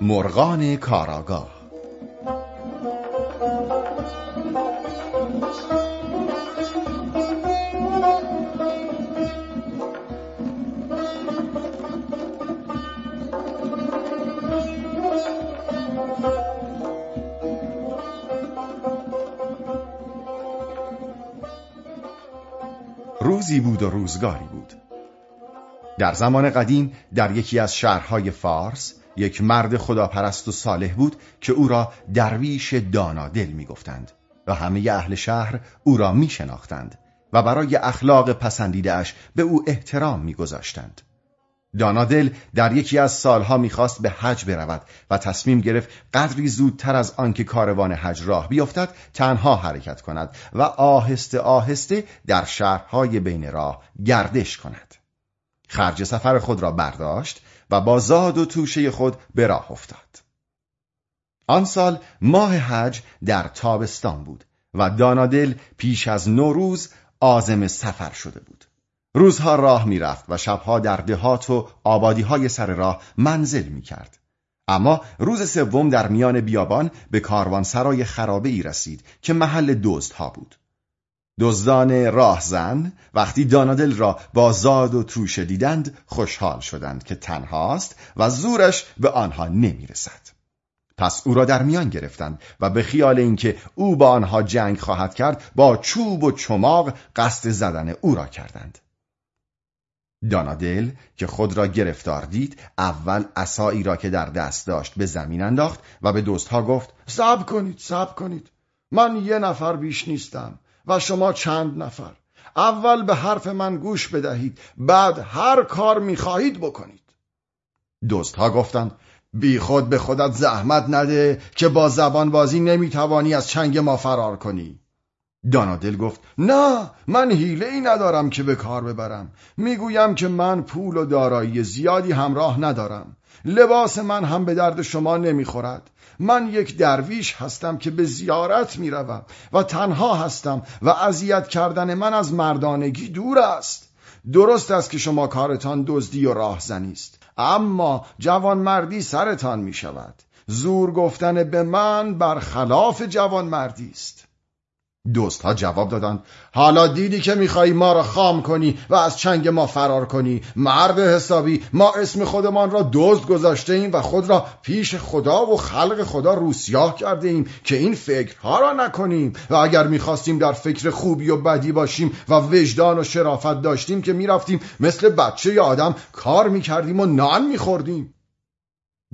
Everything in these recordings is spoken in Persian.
مرغان کاراگاه. روزی بود و روزگاری بود. در زمان قدیم در یکی از شهرهای فارس یک مرد خداپرست و صالح بود که او را درویش دانادل می‌گفتند و همه اهل شهر او را می شناختند و برای اخلاق پسندیدهاش به او احترام میگذاشتند. دانادل در یکی از سالها می‌خواست به حج برود و تصمیم گرفت قدری زودتر از آنکه کاروان حج راه بیفتد تنها حرکت کند و آهسته آهسته در شهرهای بین راه گردش کند. خرج سفر خود را برداشت و با زاد و توشه خود به راه افتاد. آن سال ماه حج در تابستان بود و دانادل پیش از نوروز آزم سفر شده بود. روزها راه می‌رفت و شبها در دهات و آبادی های سر راه منزل می کرد. اما روز سوم در میان بیابان به کاروانسرای خرابه ای رسید که محل ها بود. دزدان راهزن وقتی دانادل را با زاد و توشه دیدند خوشحال شدند که تنهاست و زورش به آنها نمی‌رسد. پس او را در میان گرفتند و به خیال اینکه او با آنها جنگ خواهد کرد با چوب و چماق قصد زدن او را کردند. دانادل که خود را گرفتار دید اول عصایی را که در دست داشت به زمین انداخت و به دوستها گفت صبر کنید صبر کنید من یه نفر بیش نیستم و شما چند نفر. اول به حرف من گوش بدهید. بعد هر کار می‌خواهید بکنید. دوستها گفتند بی خود به خودت زحمت نده که با زبان بازی نمی‌توانی از چنگ ما فرار کنی. دانادل گفت نه من حیله ای ندارم که به کار ببرم. می‌گویم که من پول و دارایی زیادی همراه ندارم. لباس من هم به درد شما نمی‌خورد. من یک درویش هستم که به زیارت می‌روم و تنها هستم و اذیت کردن من از مردانگی دور است. درست است که شما کارتان دزدی و راهزنی است. اما جوانمردی سرتان می شود زور گفتن به من برخلاف جوانمردی است. دوستها جواب دادند حالا دیدی که میخوایی ما را خام کنی و از چنگ ما فرار کنی. مرد حسابی ما اسم خودمان را دزد گذاشته ایم و خود را پیش خدا و خلق خدا روسیاه کرده ایم که این فکرها را نکنیم. و اگر می‌خواستیم در فکر خوبی و بدی باشیم و وجدان و شرافت داشتیم که می‌رفتیم مثل بچه آدم کار می‌کردیم و نان میخوردیم.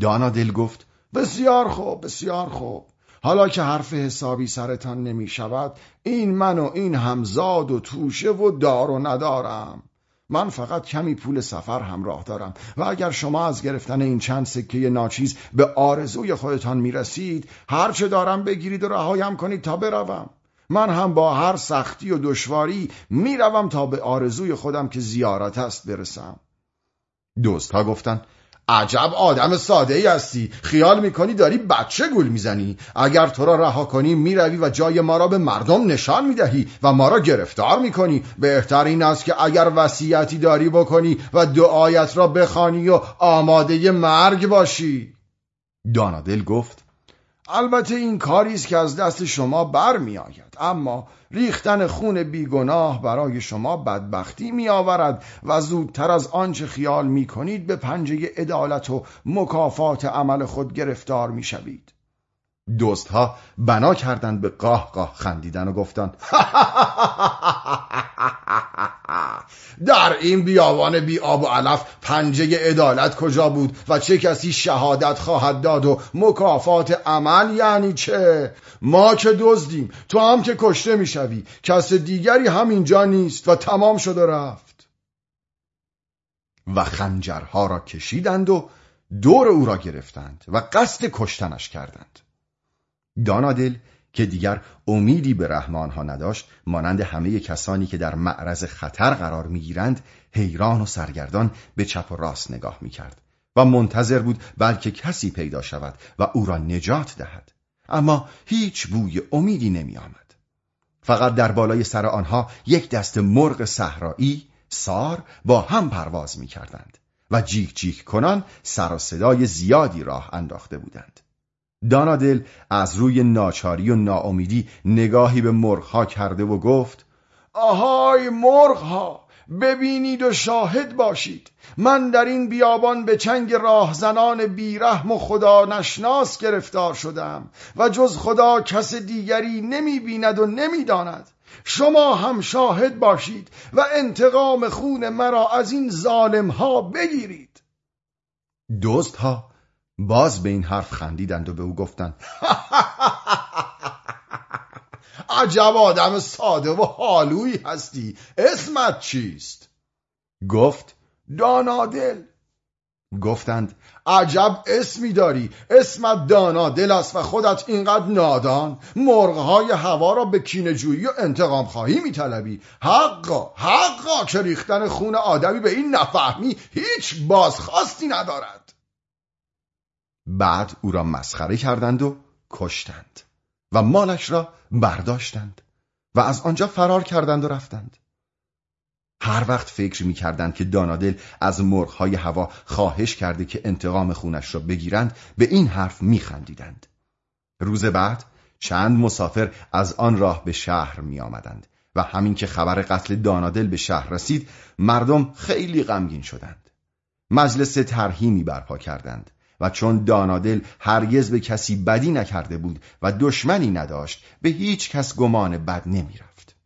دانا دل گفت بسیار خوب بسیار خوب. حالا که حرف حسابی سرتان نمی شود این من و این همزاد و توشه و دار و ندارم. من فقط کمی پول سفر همراه دارم و اگر شما از گرفتن این چند سکه ناچیز به آرزوی خودتان می رسید هرچه دارم بگیرید و رهایم کنید تا بروم. من هم با هر سختی و دشواری می‌روم تا به آرزوی خودم که زیارت است برسم. دوست ها گفتند عجب آدم ساده ای هستی. خیال می‌کنی داری بچه گول می‌زنی. اگر تو را رها کنی می‌روی و جای ما را به مردم نشان می‌دهی و ما را گرفتار می‌کنی. بهتر این است که اگر وصیتی داری بکنی و دعایت را بخوانی و آماده مرگ باشی. دانادل گفت البته این کاری است که از دست شما بر می آید اما ریختن خون بیگناه برای شما بدبختی می آورد و زودتر از آنچه خیال می کنید به پنجه عدالت و مکافات عمل خود گرفتار می شوید دوستها بنا کردند به قاه قاه خندیدن و گفتند در این بیابان بی آب و علف پنجه عدالت کجا بود و چه کسی شهادت خواهد داد و مکافات عمل یعنی چه؟ ما که دزدیم تو هم که کشته می‌شوی کس دیگری هم اینجا نیست و تمام شده رفت. و خنجرها را کشیدند و دور او را گرفتند و قصد کشتنش کردند. دانادل که دیگر امیدی به رحمان ها نداشت مانند همه کسانی که در معرض خطر قرار می‌گیرند حیران و سرگردان به چپ و راست نگاه می‌کرد و منتظر بود بلکه کسی پیدا شود و او را نجات دهد اما هیچ بوی امیدی نمی آمد. فقط در بالای سر آنها یک دست مرغ صحرایی سار با هم پرواز می کردند و جیک جیک کنان سر و صدای زیادی راه انداخته بودند. دانادل از روی ناچاری و ناامیدی نگاهی به مرغها کرده و گفت آهای مرغها ببینید و شاهد باشید. من در این بیابان به چنگ راهزنان بیرحم و خدا نشناس گرفتار شدم و جز خدا کس دیگری نمی بیند و نمی داند شما هم شاهد باشید و انتقام خون مرا از این ظالم ها بگیرید. دوست ها باز به این حرف خندیدند و به او گفتند. عجب آدم ساده و حالویی هستی. اسمت چیست؟ گفت دانادل. گفتند عجب اسمی داری. اسمت دانادل است و خودت اینقدر نادان. مرغهای هوا را به کینجویی و انتقام خواهی میطلبی. حقا حقا که ریختن خون آدمی به این نفهمی هیچ بازخواستی ندارد. بعد او را مسخره کردند و کشتند و مالش را برداشتند و از آنجا فرار کردند و رفتند هر وقت فکر می کردند که دانادل از مرغهای هوا خواهش کرده که انتقام خونش را بگیرند به این حرف می خندیدند. روز بعد چند مسافر از آن راه به شهر می آمدند و همین که خبر قتل دانادل به شهر رسید مردم خیلی غمگین شدند. مجلس ترهیمی برپا کردند و چون دانادل هرگز به کسی بدی نکرده بود و دشمنی نداشت به هیچ کس گمان بد نمی‌رفت.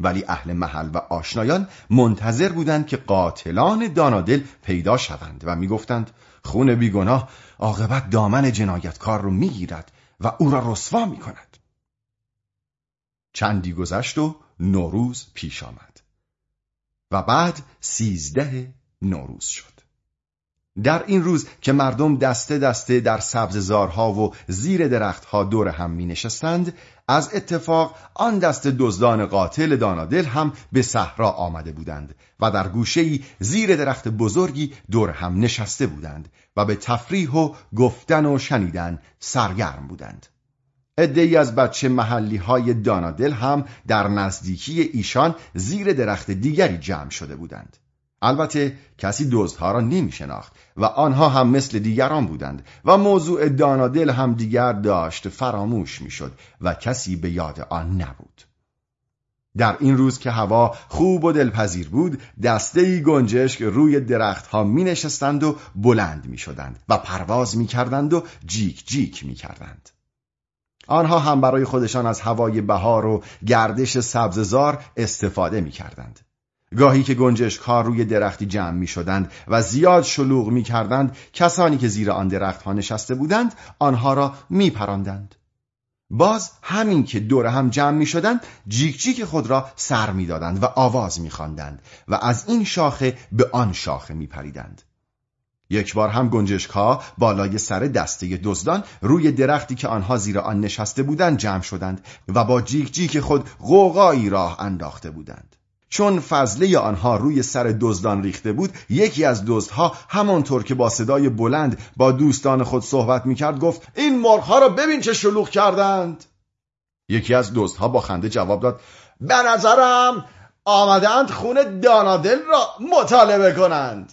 ولی اهل محل و آشنایان منتظر بودند که قاتلان دانادل پیدا شوند و می‌گفتند خون بیگناه عاقبت دامن جنایتکار رو می‌گیرد و او را رسوا می‌کند. چندی گذشت و نوروز پیش آمد و بعد سیزده نوروز شد. در این روز که مردم دسته دسته در سبززارها و زیر درختها دور هم می نشستند از اتفاق آن دست دزدان قاتل دانادل هم به صحرا آمده بودند و در گوشه‌ای زیر درخت بزرگی دور هم نشسته بودند و به تفریح و گفتن و شنیدن سرگرم بودند. ادهی از بچه محلی های دانادل هم در نزدیکی ایشان زیر درخت دیگری جمع شده بودند. البته کسی دزدها را نمی شناخت و آنها هم مثل دیگران بودند و موضوع دانادل هم دیگر داشت فراموش می‌شد و کسی به یاد آن نبود در این روز که هوا خوب و دلپذیر بود دسته ای گنجشک روی درختها می نشستند و بلند می شدند و پرواز می کردند و جیک جیک می کردند. آنها هم برای خودشان از هوای بهار و گردش سبززار استفاده می کردند. گاهی که گنجشک ها روی درختی جمع می شدند و زیاد شلوغ می کردند کسانی که زیر آن درخت ها نشسته بودند آنها را می پراندند. باز همین که دور هم جمع می شدند جیک جیک خود را سر می دادند و آواز می خواندند و از این شاخه به آن شاخه می پریدند. یک بار هم گنجشک ها بالای سر دسته دزدان روی درختی که آنها زیر آن نشسته بودند جمع شدند و با جیک جیک خود غوغایی راه انداخته بودند. چون فضله آنها روی سر دزدان ریخته بود یکی از دزدها همانطور که با صدای بلند با دوستان خود صحبت می‌کرد گفت این مرغها را ببین چه شلوغ کردند. یکی از دزدها با خنده جواب داد به نظرم آمدند خون دانادل را مطالبه کنند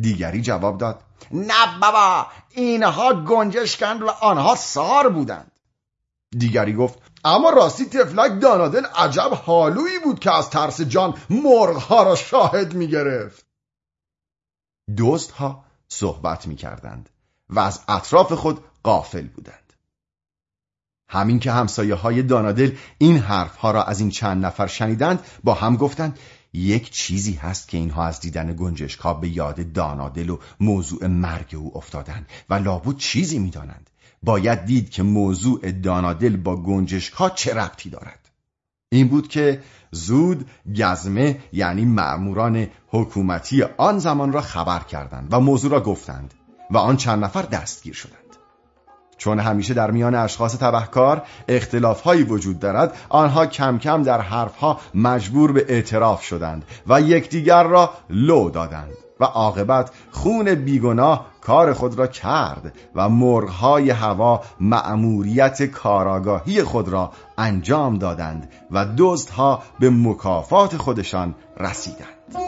دیگری جواب داد نه بابا اینها گنجشکند و آنها سار بودند. دیگری گفت اما راستی تفلک دانادل عجب حالویی بود که از ترس جان مرغها را شاهد می گرفت دوست ها صحبت می کردند و از اطراف خود قافل بودند. همین که همسایه های دانادل این حرف ها را از این چند نفر شنیدند با هم گفتند یک چیزی هست که اینها از دیدن گنجشک ها به یاد دانادل و موضوع مرگ او افتادند و لابد چیزی می‌دانند. باید دید که موضوع دانادل با گنجشک ها چه ربطی دارد. این بود که زود گزمه یعنی معموران حکومتی آن زمان را خبر کردند و موضوع را گفتند و آن چند نفر دستگیر شدند. چون همیشه در میان اشخاص تبهکار اختلافهایی وجود دارد آنها کم کم در حرفها مجبور به اعتراف شدند و یکدیگر را لو دادند و عاقبت خون بیگناه کار خود را کرد و مرغهای هوا مأموریت کاراگاهی خود را انجام دادند و دزدها به مکافات خودشان رسیدند.